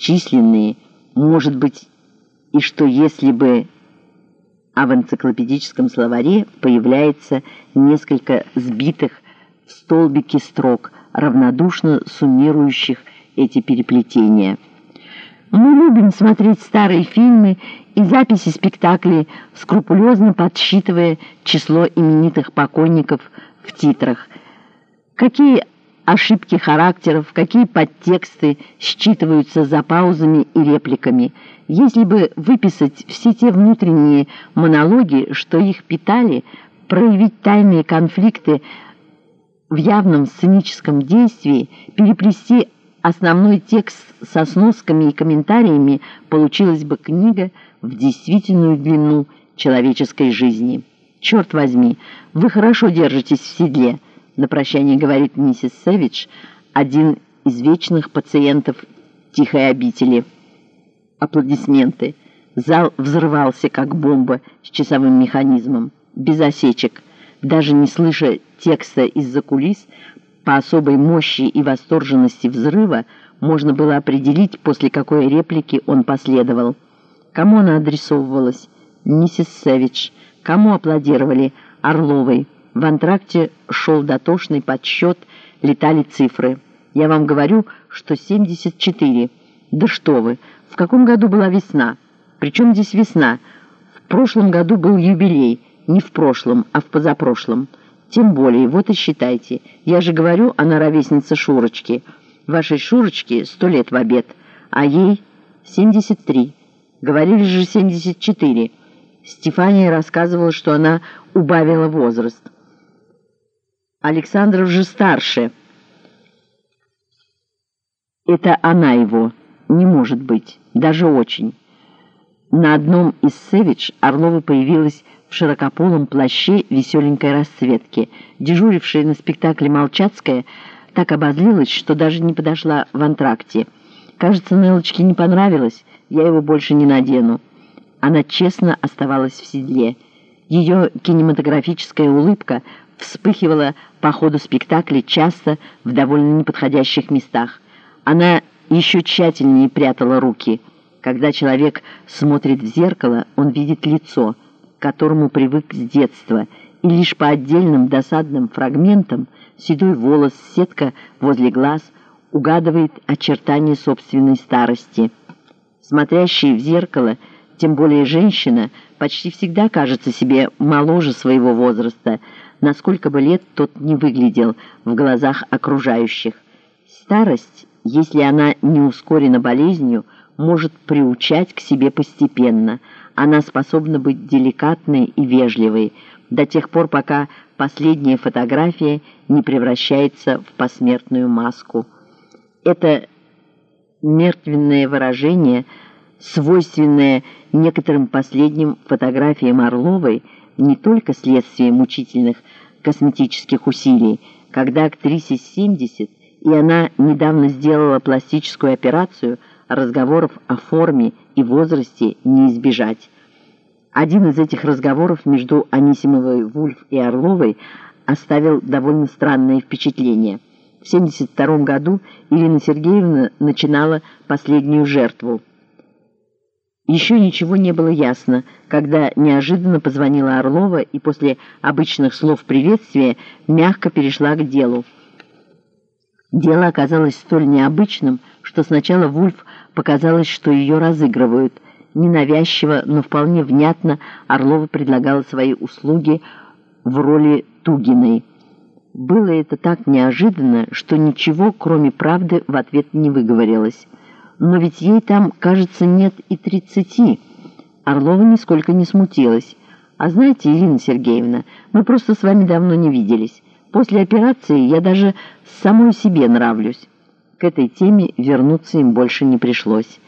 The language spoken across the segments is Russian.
бесчисленные, может быть, и что если бы а в энциклопедическом словаре появляется несколько сбитых в столбики строк, равнодушно суммирующих эти переплетения. Мы любим смотреть старые фильмы и записи спектаклей, скрупулезно подсчитывая число именитых покойников в титрах. Какие ошибки характеров, какие подтексты считываются за паузами и репликами. Если бы выписать все те внутренние монологи, что их питали, проявить тайные конфликты в явном сценическом действии, переплести основной текст со сносками и комментариями, получилась бы книга в действительную длину человеческой жизни. Черт возьми, вы хорошо держитесь в седле, на прощание говорит миссис Сэвидж, один из вечных пациентов тихой обители. Аплодисменты. Зал взрывался, как бомба с часовым механизмом, без осечек. Даже не слыша текста из-за кулис, по особой мощи и восторженности взрыва можно было определить, после какой реплики он последовал. Кому она адресовывалась? Миссис Сэвидж. Кому аплодировали? Орловой. В антракте шел дотошный подсчет, летали цифры. Я вам говорю, что 74. Да что вы, в каком году была весна? Причем здесь весна? В прошлом году был юбилей. Не в прошлом, а в позапрошлом. Тем более, вот и считайте. Я же говорю, она ровесница Шурочки. Вашей Шурочке сто лет в обед, а ей 73. Говорили же 74. Стефания рассказывала, что она убавила возраст. Александров же старше. Это она его. Не может быть. Даже очень. На одном из Севич Орлова появилась в широкополом плаще веселенькой расцветки. Дежурившая на спектакле Молчацкая так обозлилась, что даже не подошла в антракте. Кажется, Нелочке не понравилось, я его больше не надену. Она честно оставалась в седле. Ее кинематографическая улыбка вспыхивала по ходу спектакля часто в довольно неподходящих местах. Она еще тщательнее прятала руки. Когда человек смотрит в зеркало, он видит лицо, к которому привык с детства, и лишь по отдельным досадным фрагментам седой волос, сетка возле глаз угадывает очертания собственной старости. Смотрящий в зеркало, тем более женщина, почти всегда кажется себе моложе своего возраста, насколько бы лет тот не выглядел в глазах окружающих. Старость, если она не ускорена болезнью, может приучать к себе постепенно. Она способна быть деликатной и вежливой, до тех пор, пока последняя фотография не превращается в посмертную маску. Это мертвенное выражение, свойственное некоторым последним фотографиям Орловой, не только следствие мучительных косметических усилий. Когда актрисе 70, и она недавно сделала пластическую операцию, разговоров о форме и возрасте не избежать. Один из этих разговоров между Анисимовой Вульф и Орловой оставил довольно странное впечатление. В 1972 году Ирина Сергеевна начинала последнюю жертву – еще ничего не было ясно, когда неожиданно позвонила Орлова и после обычных слов приветствия мягко перешла к делу. Дело оказалось столь необычным, что сначала Вульф показалось, что ее разыгрывают. Ненавязчиво, но вполне внятно Орлова предлагала свои услуги в роли Тугиной. Было это так неожиданно, что ничего, кроме правды, в ответ не выговорилось но ведь ей там, кажется, нет и тридцати. Орлова нисколько не смутилась. А знаете, Ирина Сергеевна, мы просто с вами давно не виделись. После операции я даже самой себе нравлюсь. К этой теме вернуться им больше не пришлось.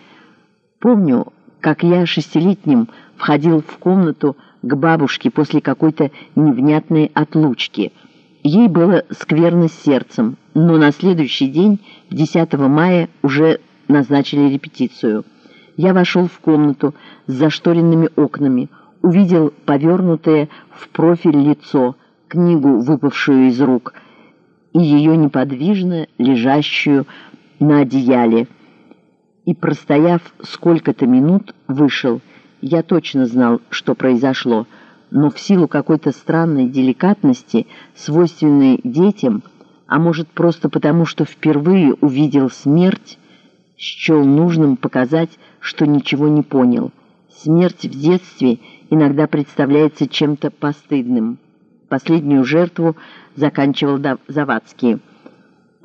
Помню, как я шестилетним входил в комнату к бабушке после какой-то невнятной отлучки. Ей было скверно с сердцем, но на следующий день, 10 мая, уже назначили репетицию. Я вошел в комнату с зашторенными окнами, увидел повернутое в профиль лицо, книгу, выпавшую из рук, и ее неподвижно лежащую на одеяле. и, простояв сколько-то минут, вышел. Я точно знал, что произошло, но в силу какой-то странной деликатности, свойственной детям, а может просто потому, что впервые увидел смерть, счел нужным показать, что ничего не понял. Смерть в детстве иногда представляется чем-то постыдным. Последнюю жертву заканчивал Завадский –